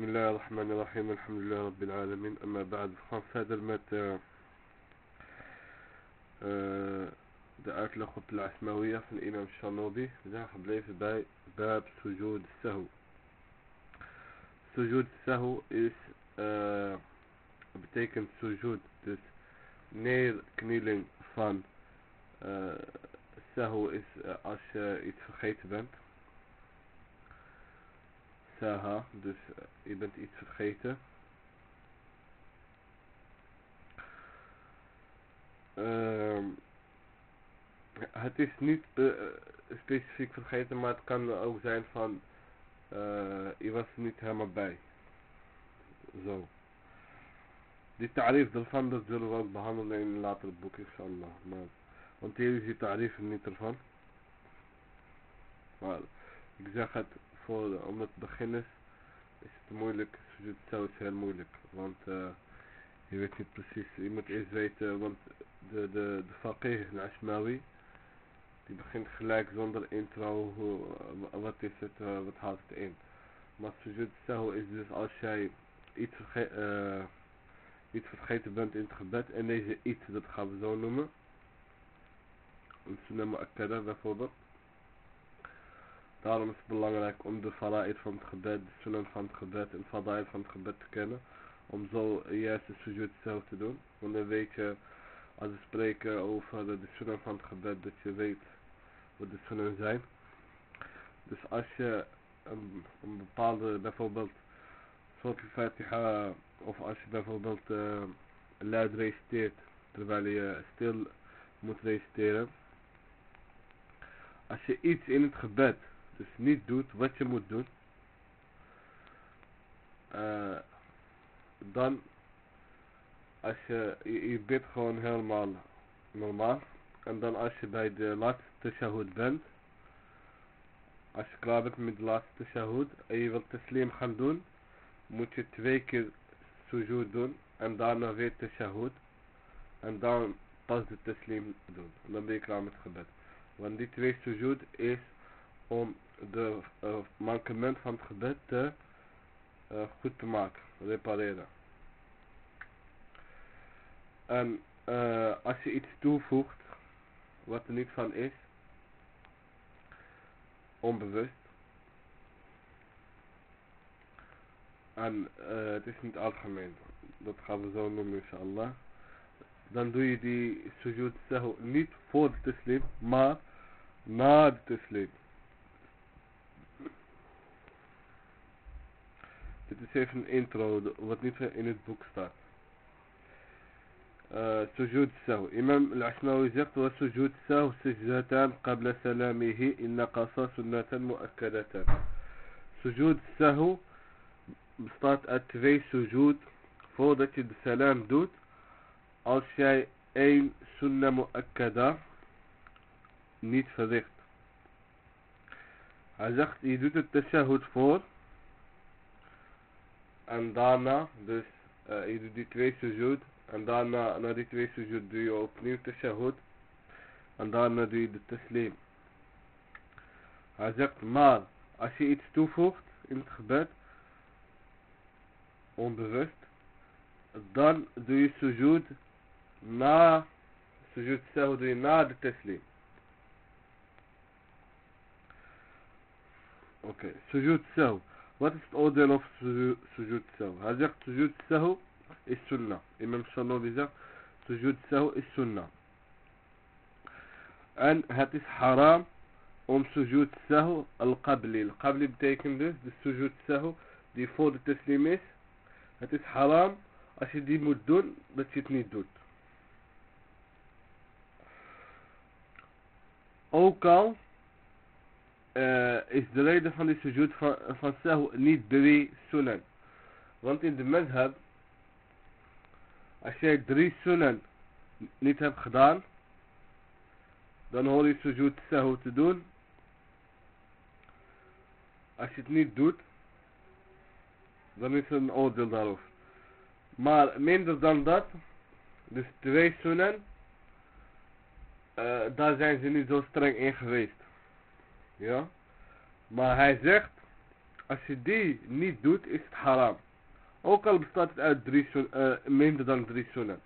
Bismillah ar-Rahman ar-Rahim, alhamdulillah rabbil alamin, amma ba'd. We gaan verder met uh, uh, de uitleg op de Asmawiyah van Imam Shanobi. We zijn gebleven bij Bab Sujud Sahu. Sujud Sahu is, uh, betekent sujud, dus neerknieling van uh, Sahu is uh, als je iets vergeten bent. Dus uh, je bent iets vergeten. Uh, het is niet uh, specifiek vergeten, maar het kan ook zijn van uh, je was er niet helemaal bij. Zo. Die tarief ervan, dat zullen we ook behandelen in een later boek, inshallah. Maar, want hier is die tarief niet ervan. Maar ik zeg het om het beginnen is het moeilijk, sujud zo is heel moeilijk, want uh, je weet niet precies, je moet eerst weten, want de, de, de faqih, de Ashmawi, die begint gelijk zonder intro, hoe, wat is het, uh, wat houdt het in. Maar sujud zo is dus als jij iets, iets vergeten bent in het gebed, en deze iets, dat gaan we zo noemen, een sunnah mu'akkada bijvoorbeeld, Daarom is het belangrijk om de fara'id van het gebed, de sunan van het gebed en fada'id van het gebed te kennen. Om zo juist de sujud zelf te doen. Want dan weet je, als we spreken over de sunan van het gebed, dat je weet wat de sunan zijn. Dus als je een, een bepaalde, bijvoorbeeld, soort fatiha, of als je bijvoorbeeld uh, luid reciteert, terwijl je stil moet reciteren. Als je iets in het gebed dus niet doet wat je moet doen, uh, dan als je, je, je gewoon helemaal normaal. En dan als je bij de laatste tashahud bent, als je klaar bent met de laatste tashahud en je wilt taslim gaan doen, moet je twee keer sujud doen en daarna weer tashahud. En dan pas de taslim doen. En dan ben je klaar met het gebed. Want die twee sujud is om de uh, mankement van het gebed te, uh, goed te maken, repareren. En uh, als je iets toevoegt wat er niet van is, onbewust, en het is niet algemeen, dat gaan we zo noemen inshallah, dan doe je die sujud niet voor de taslim, maar na de taslim. تتشاف الانترو وغد نتفع ان البوك ستار سجود السهو امام العشناوي زيقت وسجود السهو سجدتان قبل سلامه ان قصى سنة مؤكدة سجود السهو بسطات التفي سجود فوضة السلام دوت أو شاي اين سنة مؤكدة نتفذيقت عزقت يدوت التشاهد فور en daarna, dus uh, doet die twee sujud. En daarna, na die twee sujud doe je opnieuw tashahud. En daarna doe je de taslim. Hij zegt, maar als je iets toevoegt in het gebed, onbewust, dan doe je sujud na, sujud sahu doe na de taslim. Oké, okay. sujud sahu. Wat is oordeel over sujud sahu? Zegt sujud sahu is sunnah. Imam Shanobi zegt sujud sahu is sunnah. En het is haram om sujud sahu al-qabli. Al-qabli betekent dus de sujud sahu die voor de taslim is. Het is haram als je die moet doen dat je het niet doet. Ook al uh, is de reden van die sujud van, van sahu niet drie sunan. Want in de madhab, als jij drie sunan niet hebt gedaan, dan hoor je sujud sahu te doen. Als je het niet doet, dan is er een oordeel daarover. Maar minder dan dat, dus twee sunan, uh, daar zijn ze niet zo streng in geweest. Ja. Maar hij zegt, Als je die niet doet, is het haram. Ook al bestaat het uit drie uh, minder dan drie sunnen.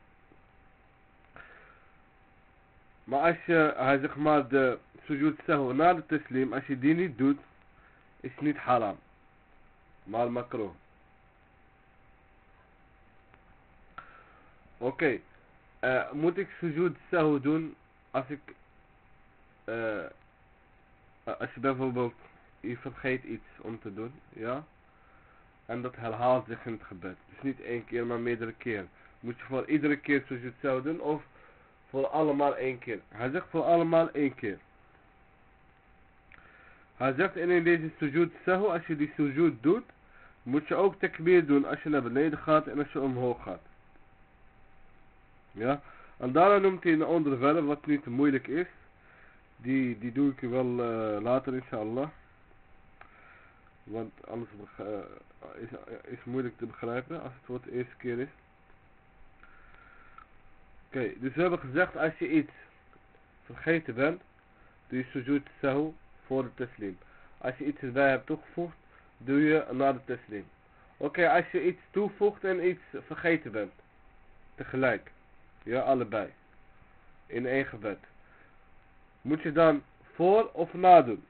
Maar als je, hij zeg maar, de sujud sahu na de taslim, als je die niet doet, is het niet haram. Maar makro. Oké. Uh, moet ik sujud sahu doen als ik, uh, als je bijvoorbeeld, je vergeet iets om te doen, ja? En dat herhaalt zich in het gebed. Dus niet één keer, maar meerdere keer. Moet je voor iedere keer sujud sahu doen of voor allemaal één keer? Hij zegt voor allemaal één keer. Hij zegt in deze sujud sahu, als je die sujud doet, moet je ook takbir doen als je naar beneden gaat en als je omhoog gaat. Ja, en daarna noemt hij een onderwerp wat niet moeilijk is. Die, die doe ik wel uh, later inshallah. Want anders uh, is, is moeilijk te begrijpen als het voor de eerste keer is. Oké, dus we hebben gezegd als je iets vergeten bent, doe je sujud sahu voor de taslim. Als je iets erbij hebt toegevoegd, doe je na de taslim. Oké, als je iets toevoegt en iets vergeten bent. Tegelijk. Ja, allebei. In één gebed Moet je dan voor of na doen?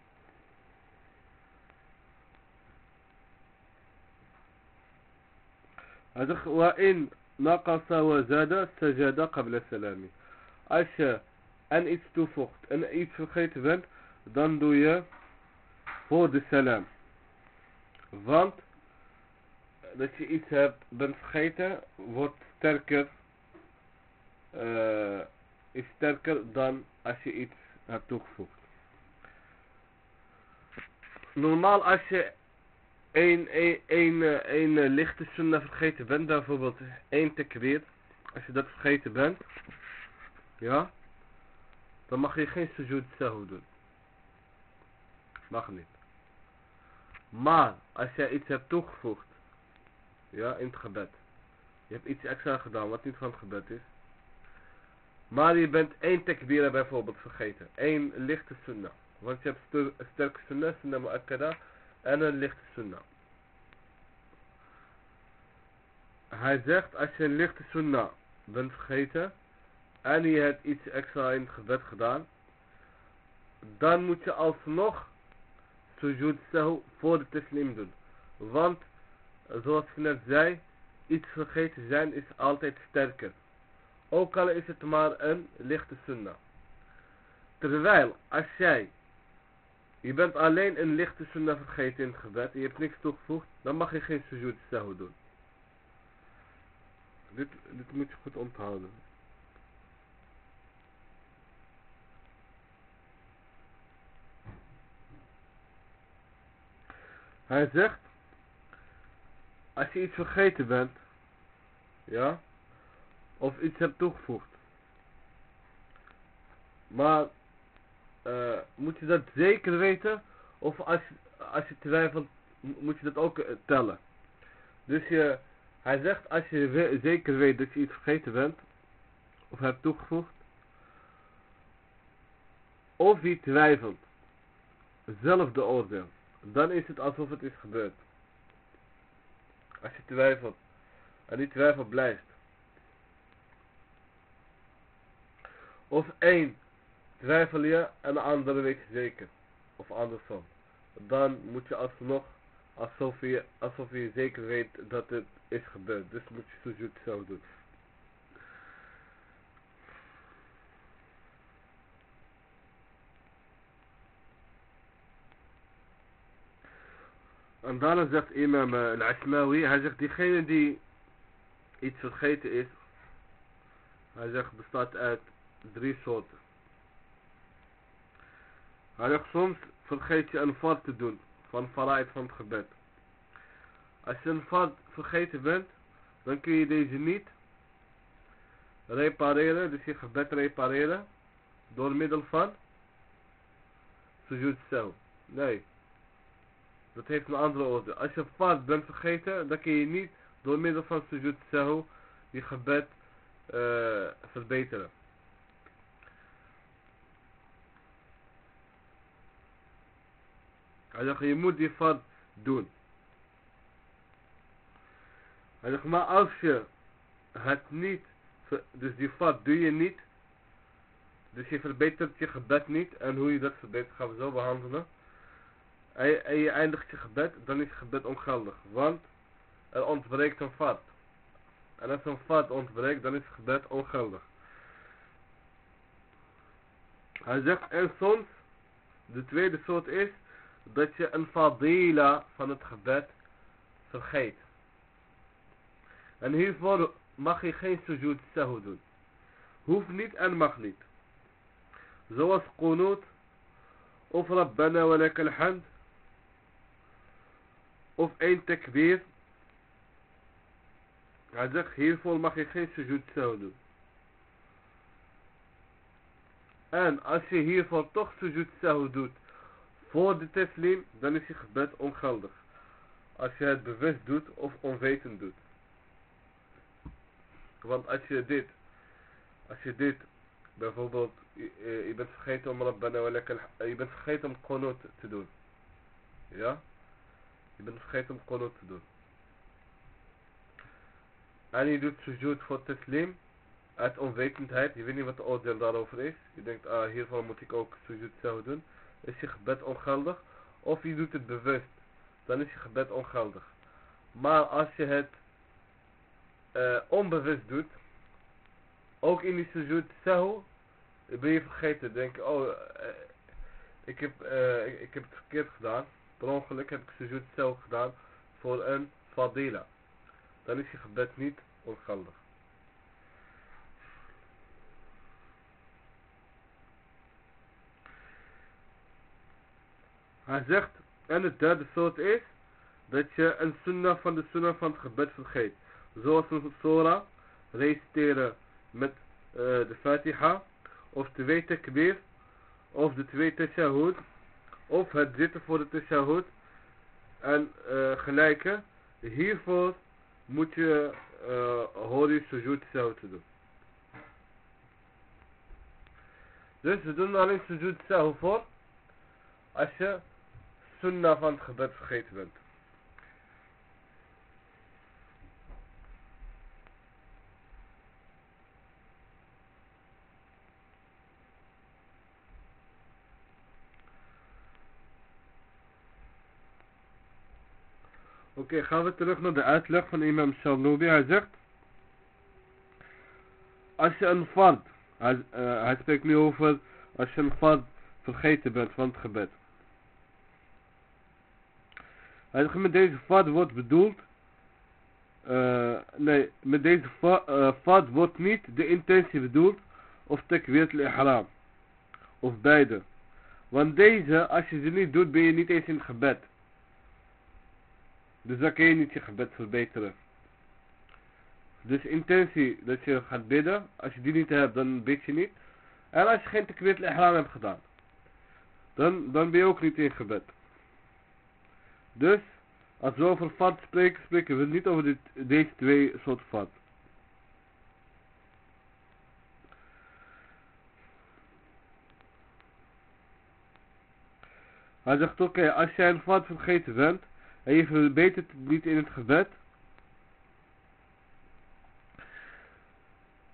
Hij zegt, وإن نقص وزاد سجد قبل السلام. Als je en iets toevoegt en iets vergeten bent, dan doe je voor de salam. Want dat je iets hebt, bent vergeten, wordt sterker, uh, is sterker dan als je iets hebt toegevoegd. Normaal als je een, een, een, een, lichte sunnah vergeten bent, bijvoorbeeld één tekweer, als je dat vergeten bent, ja, dan mag je geen sujud sahu doen. Mag niet. Maar als jij iets hebt toegevoegd. Ja, in het gebed. Je hebt iets extra gedaan wat niet van het gebed is. Maar je bent één tekbira bijvoorbeeld vergeten. Eén lichte sunnah. Want je hebt sterke sunnah, sunnah mu'akkada. En een lichte sunnah. Hij zegt als je een lichte sunnah bent vergeten. En je hebt iets extra in het gebed gedaan. Dan moet je alsnog sujud sahu voor de taslim doen. Want, zoals ik net zei, iets vergeten zijn is altijd sterker. Ook al is het maar een lichte sunnah. Terwijl, als jij, je bent alleen een lichte sunnah vergeten in het gebed, je hebt niks toegevoegd, dan mag je geen sujud sahu doen. Dit, dit moet je goed onthouden. Hij zegt, als je iets vergeten bent, ja, of iets hebt toegevoegd, maar uh, moet je dat zeker weten, of als, als je twijfelt, moet je dat ook uh, tellen. Dus je, hij zegt, als je zeker weet dat je iets vergeten bent, of hebt toegevoegd, of je twijfelt, zelfde oordeel dan is het alsof het is gebeurd. Als je twijfelt en die twijfel blijft. Of één twijfel je en de andere weet zeker. Of andersom. Dan moet je alsnog alsof je, alsof je zeker weet dat het is gebeurd. Dus moet je sujud zo doen. En daarna zegt imam al-Asmawi, hij zegt diegene die iets vergeten is, hij zegt bestaat uit drie soorten. Hij zegt soms vergeet je een fard te doen, van fara'id van het gebed. Als je een fard vergeten bent, dan kun je deze niet repareren, dus je gebed repareren, door middel van sujud. Nee. Dat heeft een andere orde. Als je fard bent vergeten, dan kun je niet door middel van sujud je gebed uh, verbeteren. Hij zegt, je moet die fard doen. Hij zegt, maar als je het niet, dus die vat doe je niet, dus je verbetert je gebed niet, en hoe je dat verbetert gaan we zo behandelen. En je, eindigt je gebed, dan is je gebed ongeldig, want er ontbreekt een vat. En als een vat ontbreekt, dan is het gebed ongeldig. Hij zegt, en soms, de tweede soort is, dat je een fadila van het gebed vergeet. En hiervoor mag je geen sujud sahu doen. Hoeft niet en mag niet. Zoals qunut, of rabbana wa lakal hamd, of één takbir. Hij zegt, hiervoor mag je geen sujud sahu doen. En als je hiervoor toch sujud sahu doet voor de teslim, dan is je gebed ongeldig. Als je het bewust doet of onwetend doet. Want als je dit, als je dit, bijvoorbeeld, je, eh, bent vergeten om Rabbana eh, je bent vergeten om qunut te doen. Ja? Je bent vergeten om qunut te doen. En je doet sujud voor teslim, uit onwetendheid, je weet niet wat de oordeel daarover is. Je denkt, ah, hiervan moet ik ook sujud zo doen. Is je gebed ongeldig? Of je doet het bewust, dan is je gebed ongeldig. Maar als je het eh, onbewust doet, ook in die sujud sahu, ben je vergeten. Denk, oh, eh, ik, heb, eh, ik, heb het verkeerd gedaan. Per ongeluk heb ik sujud sahu gedaan voor een fadila. Dan is je gebed niet ongeldig. Hij zegt, en het derde soort is, dat je een sunnah van de sunnah van het gebed vergeet. Zoals een surah, reciteren met uh, de fatiha, of twee takbir, of de twee tashahud, of het zitten voor de tashahud, en uh, gelijke. Hiervoor moet je uh, hori sujud sahu te doen. Dus we doen alleen sujud sahu voor, als je sunnah van het gebed vergeten bent. Oké, gaan we terug naar de uitleg van imam Shalnubi. Hij zegt, als je een hij, uh, hij spreekt nu over als je een fard vergeten bent van het gebed. Zegt, met deze fard wordt bedoeld, uh, nee, met deze fard uh, wordt niet de intentie bedoeld, of takweert al-ihram, of beide. Want deze, als je ze niet doet, ben je niet eens in gebed. Dus dan kun je niet je gebed verbeteren. Dus intentie dat je gaat bidden. Als je die niet hebt, dan bid je niet. En als je geen tekweet ihram hebt gedaan. Dan, dan ben je ook niet in gebed. Dus, als we over fat spreken, spreken we niet over dit, deze twee soorten fat. Hij zegt, oké, als jij een fat vergeten bent, en je verbetert het niet in het gebed.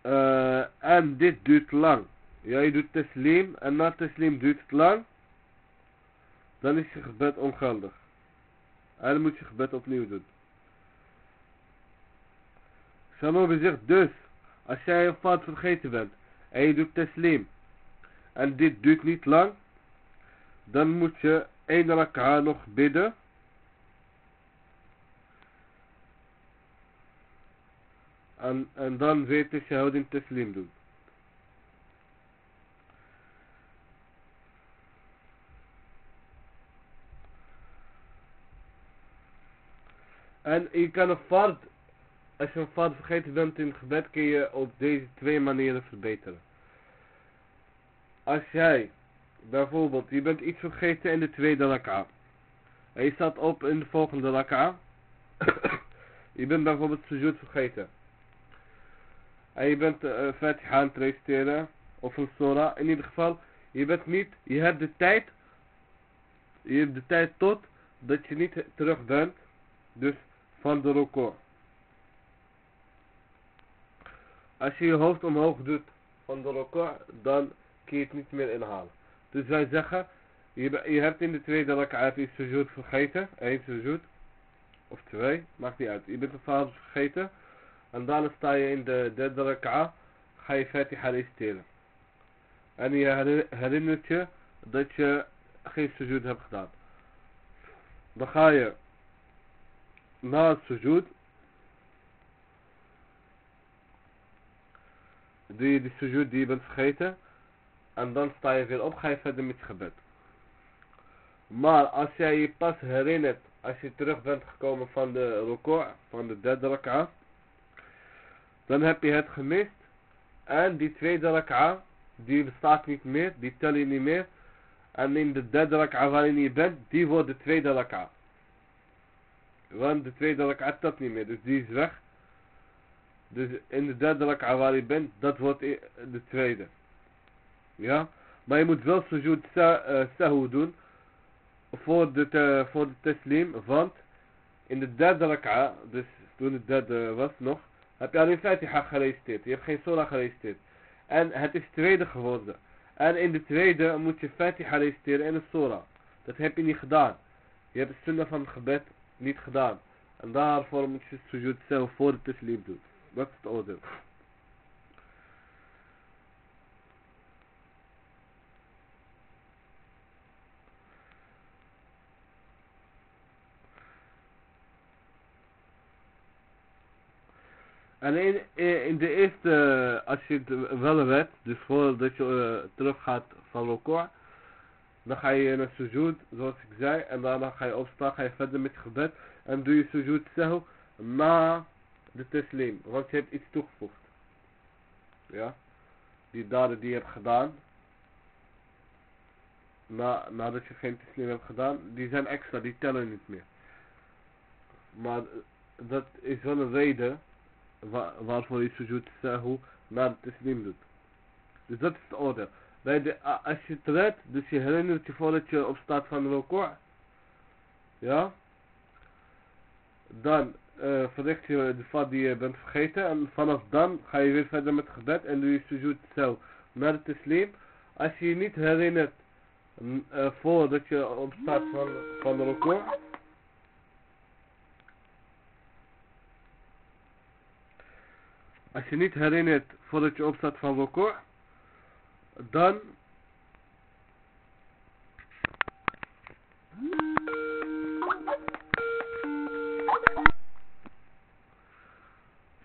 Uh, en dit duurt lang. Ja, je doet teslim en na teslim duurt het lang. Dan is je gebed ongeldig. En dan moet je gebed opnieuw doen. Shanobi zegt dus, als jij een fout vergeten bent en je doet teslim en dit duurt niet lang, dan moet je één rak'a nog bidden En, en dan weer de shahudin teslim doen. En je kan een fard, als je een fard vergeten bent in het gebed, kun je op deze twee manieren verbeteren. Als jij, bijvoorbeeld, je bent iets vergeten in de tweede raka. En je staat op in de volgende raka. je bent bijvoorbeeld sujud vergeten. En je bent uh, Fatiha aan het reciteren. Of een Surah. In ieder geval. Je bent niet. Je hebt de tijd. Je hebt de tijd tot. Dat je niet terug bent. Dus van de record. als je je hoofd omhoog doet van de record, dan kun je het niet meer inhalen. Dus wij zeggen, je, je hebt in de tweede rakaat iets sujud vergeten, één sujud, of twee, maakt niet uit. Je bent een fase vergeten, en dan sta je in de derde rakaat, ga je Fatiha reciteren. En je herinner- herinnert je dat je geen sujud hebt gedaan. Dan ga je na het sujud doe je die sujud die je bent vergeten en dan sta je weer op, ga je verder met je gebed. Maar als jij je pas herinnert, als je terug bent gekomen van de record, van de derde rak'a, dan heb je het gemist en die tweede rak'a, die bestaat niet meer, die tel je niet meer. En in de derde rak'a waarin je bent, die wordt de tweede rak'a. Want de tweede rak'a telt niet meer, dus die is weg. Dus in de derde rak'a waar je bent, dat wordt de tweede. Ja? Maar je moet wel sujud sa eh, sahu doen voor de, voor de teslim, want in de derde rak'a, dus toen het derde was nog, heb je alleen Fatiha gereciteerd. Je hebt geen surah gereciteerd. En het is tweede geworden. En in de tweede moet je Fatiha reciteren en een surah. Dat heb je niet gedaan. Je hebt de sunnah van gebed niet gedaan. En daarvoor moet je sujud zelf voor de teslim doen. Dat is het oordeel. En in, in de eerste, als je het wel weet, dus voordat je uh, terug gaat van record, dan ga je naar sujud, zoals ik zei, en daarna ga je opstaan, ga je verder met gebed, en doe je sujud zelf na de teslim, want je hebt iets toegevoegd. Ja, die daden die je hebt gedaan, na, nadat je geen teslim hebt gedaan, die zijn extra, die tellen niet meer. Maar dat is wel een reden wa waarvoor je sujud sahu na de teslim doet. Dus dat is het oordeel. Bij de, als je het redt, dus je herinnert je voordat je opstaat van de record, ja, dan uh, verricht je de vat die je bent vergeten en vanaf dan ga je weer verder met gebed en doe je sujud zelf naar de teslim. Als je je niet herinnert uh, voordat je opstaat van, van de record, Als je niet herinnert voordat je opstaat van record, dan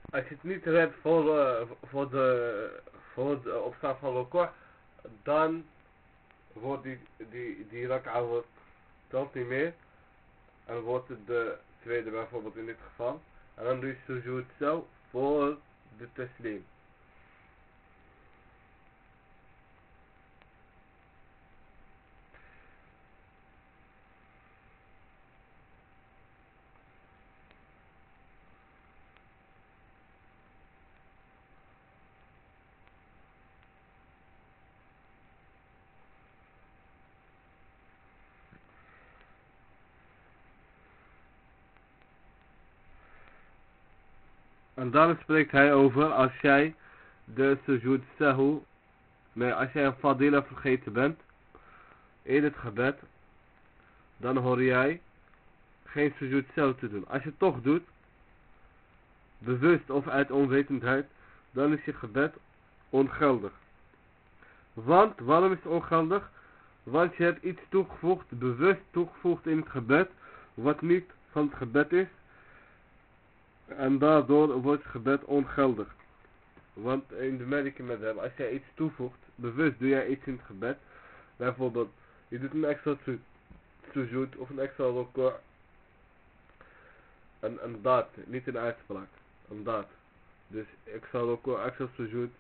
als je het niet redt voor, uh, voor de voor de opstaan van record, dan wordt die die die rak'a telt niet meer en wordt het de tweede bijvoorbeeld in dit geval en dan doe je sujud zo voor de teslim. En spreekt hij over als jij de sujud sahu, nee, als jij een fadila vergeten bent in het gebed, dan hoor jij geen sujud sahu te doen. Als je het toch doet, bewust of uit onwetendheid, dan is je gebed ongeldig. Want, waarom is het ongeldig? Want je hebt iets toegevoegd, bewust toegevoegd in het gebed, wat niet van het gebed is. En daardoor wordt het gebed ongeldig. Want in de Maliki madhab, als jij iets toevoegt, bewust doe jij iets in het gebed. Bijvoorbeeld, je doet een extra su sujud of een extra record. Een, een daad, niet een uitspraak. Een daad. Dus extra record, extra sujud.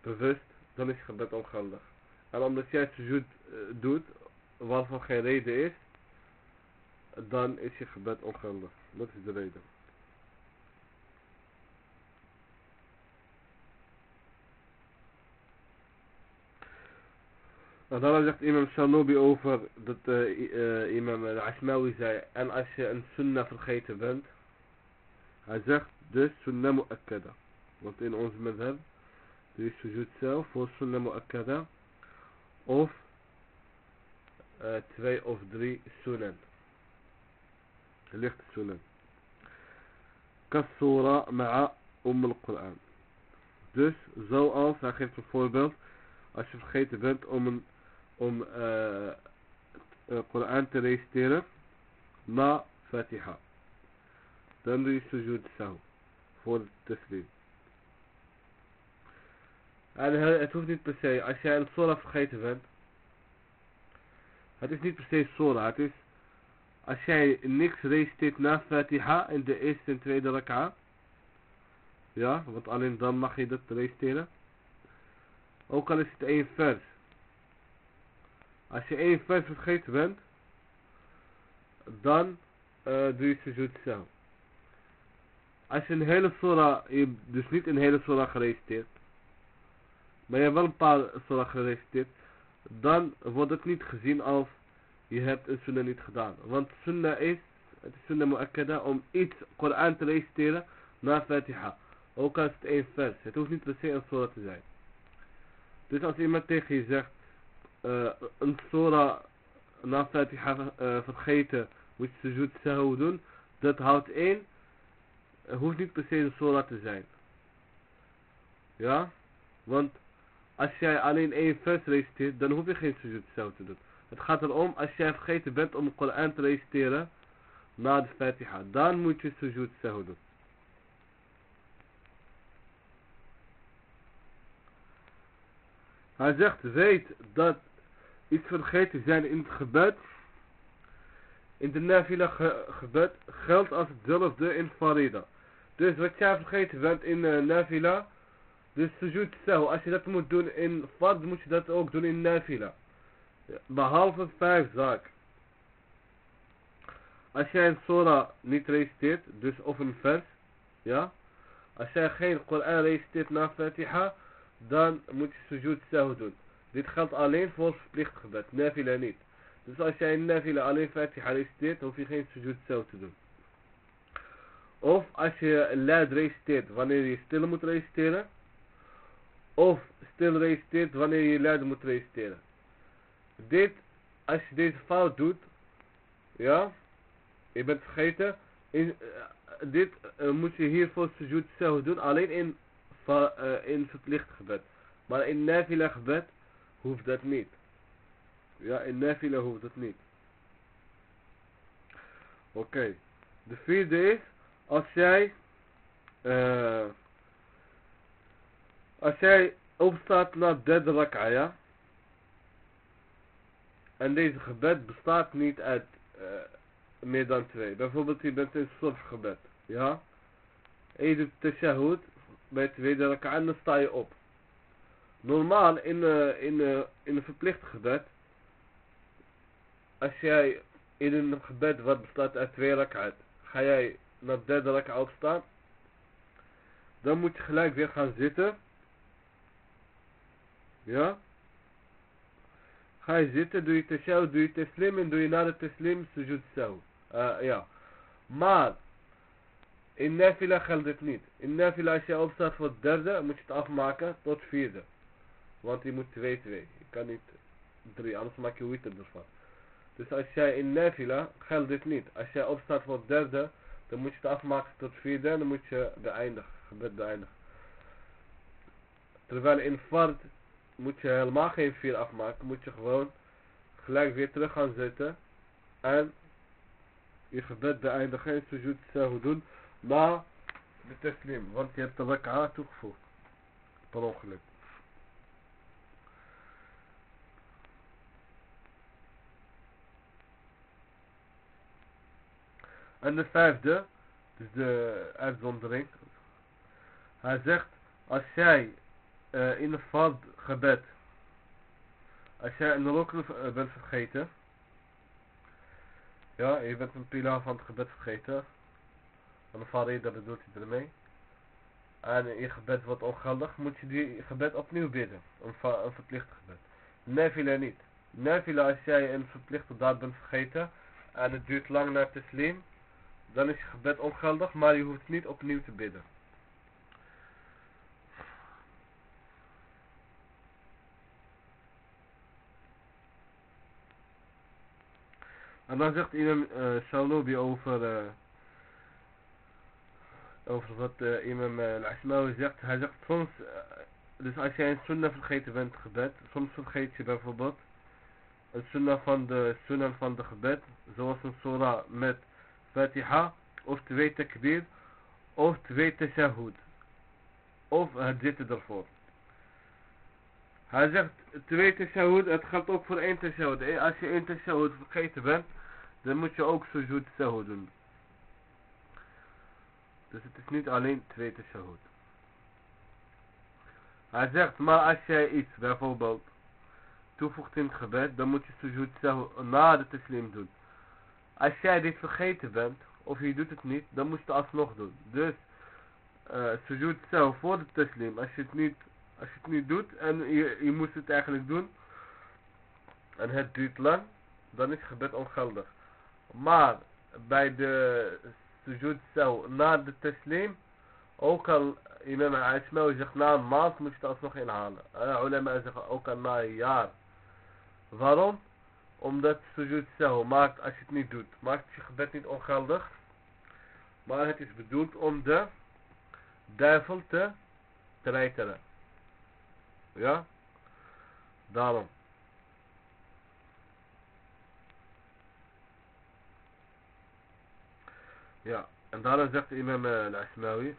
Bewust, dan is je gebed ongeldig. En omdat jij sujud uh, doet, waarvan geen reden is, dan is je gebed ongeldig. Dat is de reden. Nou, daarom zegt imam Shanobi over dat uh, imam al-Ashmawi zei, en als je een sunnah vergeten bent, hij zegt dus sunnah mu'akkada. Want in onze madhab je sujud zelf voor sunnah mu'akkada of uh, twee of drie sunan. Lichte sunan. Kassura ma'a um al-Quran. Dus zoals, hij geeft een voorbeeld, als je vergeten bent om een om uh, uh, Koran te reciteren na Fatiha. Dan doe je sujud sahu voor het taslim. En het hoeft niet per se, als jij een surah vergeten bent, het is niet per se surah, het is als jij niks reciteert na Fatiha in de eerste en tweede raka, ja, want alleen dan mag je dat reciteren. Ook al is het één vers. Als je één vers vergeten bent, dan uh, doe je sujud zelf. Als je een hele surah, je dus niet een hele surah gereciteerd, maar je hebt wel een paar surah gereciteerd, dan wordt het niet gezien als je hebt een sunnah niet gedaan. Want sunnah is, het is sunnah mu'akkada om iets Koran te reciteren na Fatiha. Ook al is het één vers. Het hoeft niet per se een surah te zijn. Dus als iemand tegen je zegt, een surah na Fatiha uh, vergeten, moet je sujud sahu doen, dat houdt in, het hoeft niet per se een surah te zijn. Ja? Want als jij alleen één vers reciteert, dan hoef je geen sujud sahu te doen. Het gaat erom, als jij vergeten bent om de Koran te reciteren, na de Fatiha, dan moet je sujud sahu doen. Hij zegt, weet dat iets vergeten zijn in het gebed, in de nafila ge gebed, geldt als hetzelfde in farida. Dus wat jij vergeten bent in uh, nafila, dus sujud sahu, als je dat moet doen in fard, moet je dat ook doen in nafila. Behalve vijf zaken. Als jij een surah niet reciteert, dus of een vers, ja. Als jij geen Koran reciteert na Fatiha, dan moet je sujud sahu doen. Dit geldt alleen voor verplicht gebed, niet. Dus als jij in nafila alleen Fatiha reciteert, hoef je geen sujud sahu te doen. Of als je luid reciteert wanneer je stil moet reciteren. Of stil reciteert wanneer je luid moet reciteren. Dit, als je deze fout doet, ja, je bent vergeten, uh, dit uh, moet je hiervoor sujud zelf doen, alleen in, uh, in verplicht gebed. Maar in nafila gebed hoeft dat niet. Ja, in nafila hoeft dat niet. Oké. De vierde is, als jij, uh, als jij opstaat de derde rak'a, ja. En deze gebed bestaat niet uit uh, meer dan twee. Bijvoorbeeld je bent in gebed. Ja. En je doet tashahud bij tweede rak'a en dan sta je op. Normaal in, uh, in, uh, in een verplicht gebed. Als jij in een gebed wat bestaat uit twee rak'at. Ga jij naar de derde rak'a opstaan. Dan moet je gelijk weer gaan zitten. Ja. Ga je zitten, doe je tashahud, doe je teslim en doe je na de teslim sujud saw. Uh, ja. Maar, in nafila geldt dit niet. In nafila als je opstaat voor het derde, moet je het afmaken tot vierde. Want je moet 2-2. Je kan niet 3, anders maak je witter ervan. Dus als jij in nafila, geldt dit niet. Als jij opstaat voor derde, dan moet je het afmaken tot vierde en dan moet je beëindigen. Gebed beëindigen. Terwijl in fard moet je helemaal geen 4 afmaken. Moet je gewoon gelijk weer terug gaan zitten. En je gebed beëindigen en sujud sahu doen. Na de teslim. Want je hebt de rak'a toegevoegd. Per ongeluk. En de vijfde, dus de uitzondering. Hij zegt, als jij uh, in een fard gebed, als jij een rokkel uh, bent vergeten, ja, je bent een pilaar van het gebed vergeten, en de farida bedoelt hij ermee, en je gebed wordt ongeldig, moet je die gebed opnieuw bidden, een, verplicht gebed. Nafila niet. Nafila als jij een verplichte daad bent vergeten, en het duurt lang naar teslim, dan is je gebed ongeldig, maar je hoeft niet opnieuw te bidden. En dan zegt Imam eh, uh, Shalubi over, uh, over wat uh, Imam zegt. Hij zegt soms, dus als jij een sunnah vergeten bent gebed, soms vergeet je bijvoorbeeld het sunnah van de sunnah van de gebed, zoals een surah met Fatiha, of twee takbir, of twee tashahud, of het zitten ervoor. Hij zegt twee tashahud, het geldt ook voor één tashahud. Als je één tashahud vergeten bent, dan moet je ook sujud sahu doen. Dus het is niet alleen twee tashahud. Hij zegt, maar als jij iets bijvoorbeeld toevoegt in het gebed, dan moet je sujud na de taslim doen. Als jij dit vergeten bent, of je doet het niet, dan moet je het alsnog doen. Dus, uh, sujud sahu voor de taslim, als je het niet, als je het niet doet, en je, je moet het eigenlijk doen, en het duurt lang, dan is het gebed ongeldig. Maar, bij de sujud sahu na de taslim, ook al imam al-Asmawi zegt na een maand moet je het alsnog inhalen. Uh, ulama zeggen ook al na een jaar. Waarom? Omdat sujud sahu maakt als je het niet doet. Maakt je gebed niet ongeldig. Maar het is bedoeld om de duivel te treiteren. Ja? Daarom. Ja, en daarom zegt imam al-Asmawi.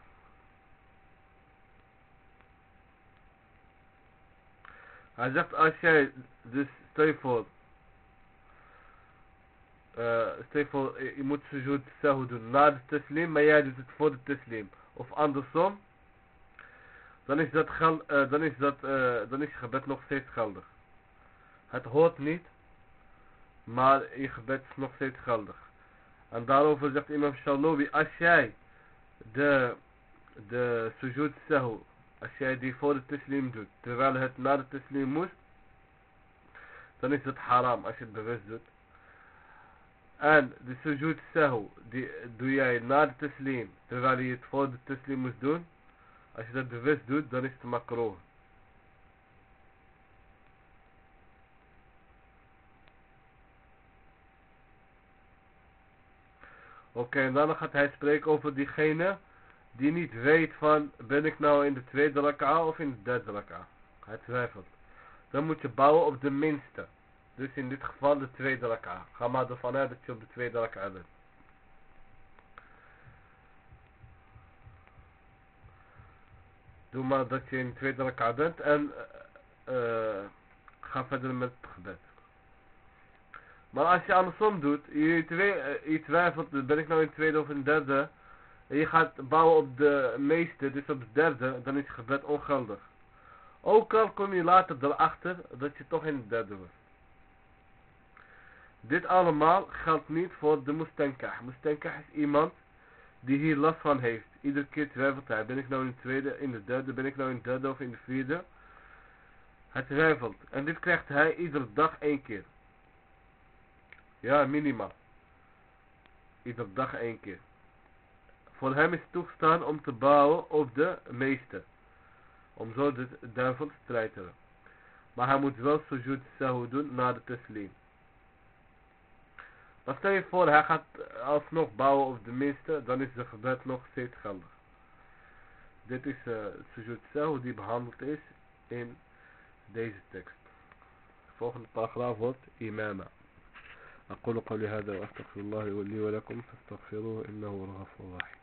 Hij zegt als jij, dus stel je voor, stel je je moet sujud sahu doen na de teslim, maar jij doet het voor de teslim. Of andersom, dan is dat, uh, dan is dat, dan is je gebed nog steeds geldig. Het hoort niet, maar je gebed is nog steeds geldig. En daarover zegt imam Shalobi, als jij de, de sujud sahu als jij die voor de teslim doet, terwijl het na de teslim moest, dan is het haram als je het bewust doet. En de sujud sahu, die doe jij na de teslim, terwijl je het voor de teslim moest doen. Als je dat bewust doet, dan is het makro. Oké, en dan gaat hij spreken over diegene die niet weet van ben ik nou in de tweede raka of in de derde raka. Hij twijfelt. Dan moet je bouwen op de minste. Dus in dit geval de tweede raka. Ga maar ervan uit dat je op de tweede raka bent. Doe maar dat je in de tweede raka bent en uh, ga verder met het gebed. Maar als je andersom doet, je, twe uh, je twijfelt, ben ik nou in de tweede of in de derde, en je gaat bouwen op de meeste, dus op de derde, dan is je gebed ongeldig. Ook al kom je later erachter dat je toch in de derde was. Dit allemaal geldt niet voor de mustankah. Mustankah is iemand die hier last van heeft. Iedere keer twijfelt hij. Ben ik nou in de tweede, in de derde, ben ik nou in de derde of in de vierde? Hij twijfelt. En dit krijgt hij iedere dag één keer. Ja, minimaal. Iedere dag één keer. Voor hem is toegestaan om te bouwen op de meeste. Om zo de duivel te treiteren. Maar hij moet wel sujud sahu doen na de teslim. Maar stel je voor, hij gaat alsnog bouwen op de meeste, dan is de gebed nog steeds geldig. Dit is uh, sujud sahu die behandeld is in deze tekst. volgende paragraaf wordt imama. أقول قولي هذا وأستغفر الله لي ولكم فاستغفروه إنه هو الغفور الرحيم